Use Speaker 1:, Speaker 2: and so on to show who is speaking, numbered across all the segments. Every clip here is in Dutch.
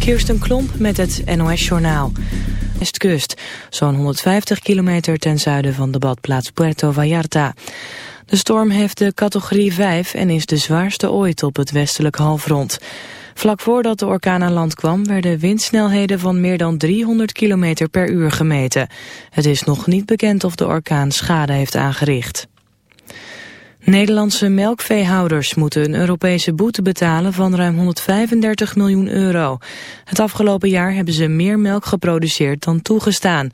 Speaker 1: Kirsten Klomp met het NOS-journaal. Westkust, zo'n 150 kilometer ten zuiden van de badplaats Puerto Vallarta. De storm heeft de categorie 5 en is de zwaarste ooit op het westelijk halfrond. Vlak voordat de orkaan aan land kwam werden windsnelheden van meer dan 300 km per uur gemeten. Het is nog niet bekend of de orkaan schade heeft aangericht. Nederlandse melkveehouders moeten een Europese boete betalen van ruim 135 miljoen euro. Het afgelopen jaar hebben ze meer melk geproduceerd dan toegestaan.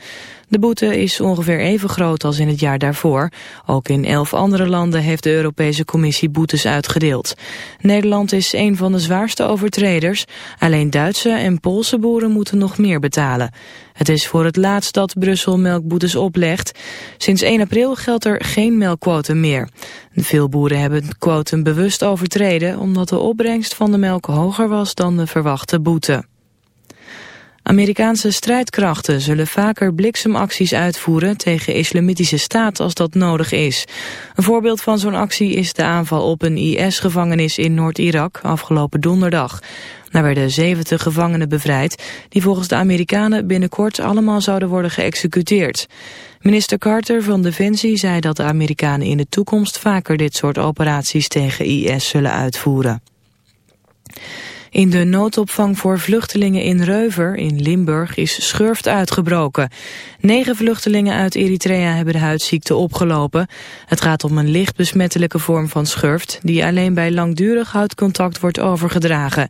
Speaker 1: De boete is ongeveer even groot als in het jaar daarvoor. Ook in elf andere landen heeft de Europese Commissie boetes uitgedeeld. Nederland is een van de zwaarste overtreders. Alleen Duitse en Poolse boeren moeten nog meer betalen. Het is voor het laatst dat Brussel melkboetes oplegt. Sinds 1 april geldt er geen melkquotum meer. Veel boeren hebben het bewust overtreden... omdat de opbrengst van de melk hoger was dan de verwachte boete. Amerikaanse strijdkrachten zullen vaker bliksemacties uitvoeren tegen islamitische staat als dat nodig is. Een voorbeeld van zo'n actie is de aanval op een IS-gevangenis in Noord-Irak afgelopen donderdag. Daar werden 70 gevangenen bevrijd die volgens de Amerikanen binnenkort allemaal zouden worden geëxecuteerd. Minister Carter van Defensie zei dat de Amerikanen in de toekomst vaker dit soort operaties tegen IS zullen uitvoeren. In de noodopvang voor vluchtelingen in Reuver in Limburg is schurft uitgebroken. Negen vluchtelingen uit Eritrea hebben de huidziekte opgelopen. Het gaat om een licht besmettelijke vorm van schurft... die alleen bij langdurig huidcontact wordt overgedragen.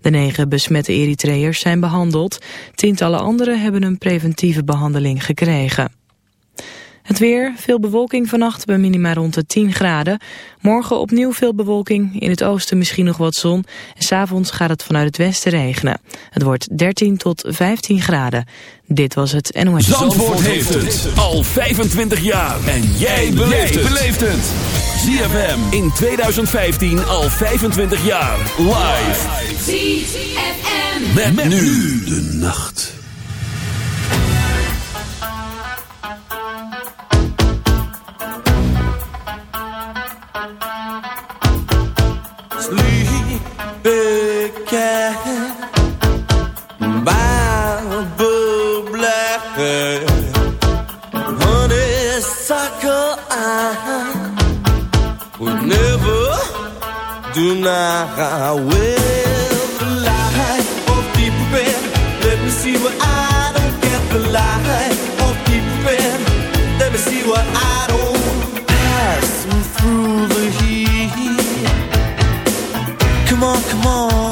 Speaker 1: De negen besmette Eritreërs zijn behandeld. Tientallen anderen hebben een preventieve behandeling gekregen. Het weer, veel bewolking vannacht bij minima rond de 10 graden. Morgen opnieuw veel bewolking, in het oosten misschien nog wat zon. En s'avonds gaat het vanuit het westen regenen. Het wordt 13 tot 15 graden. Dit was het NOS.
Speaker 2: Zandvoort, Zandvoort heeft het al 25 jaar. En jij beleeft het. ZFM in 2015 al 25 jaar. Live. ZFM. met nu de nacht.
Speaker 3: I will the light of deep red. Let me see what I don't get. The light of deep red. Let me see what I don't pass through the heat. Come on, come on,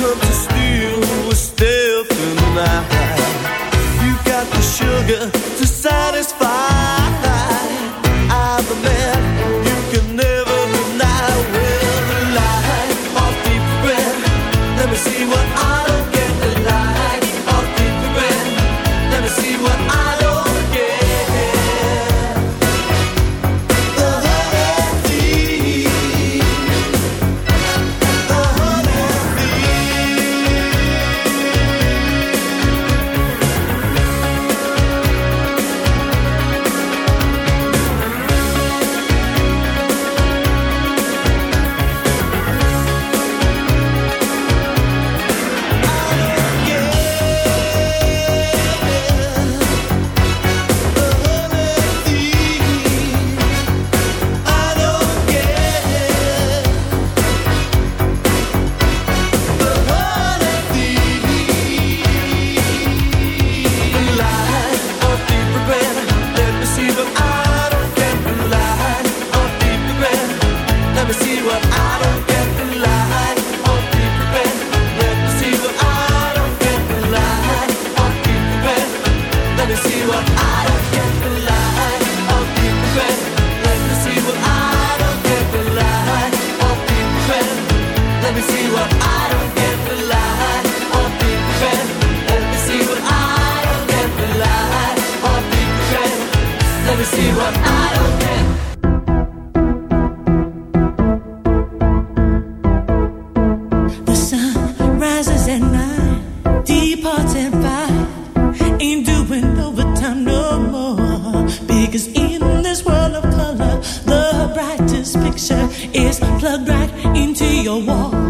Speaker 3: come to steal, the night. You got the sugar to satisfy. 我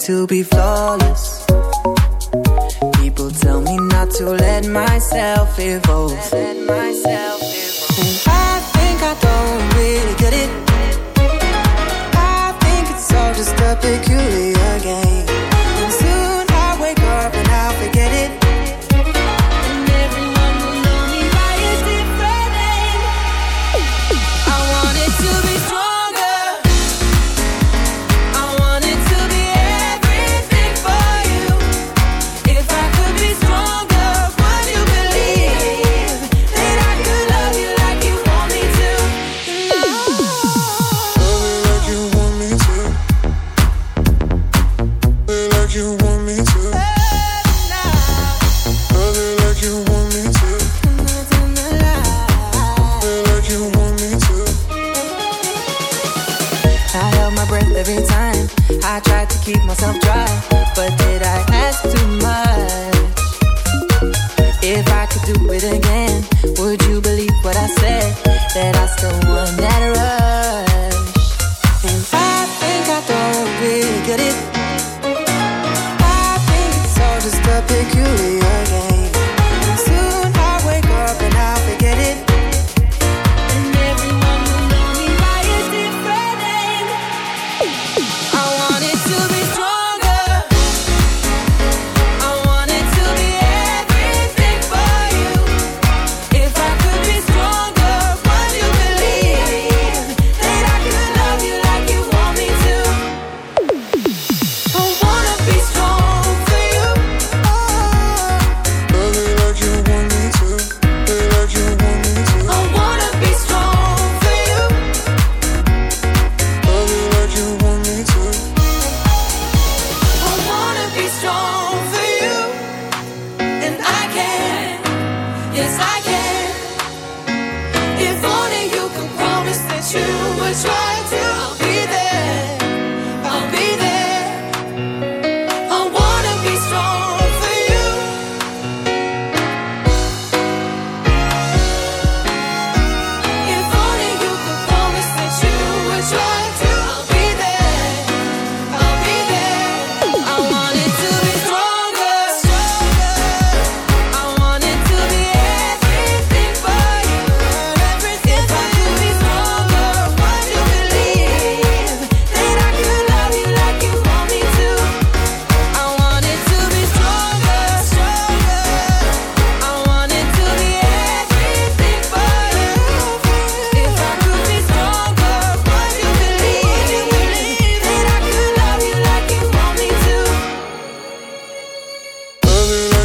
Speaker 4: To be flawless.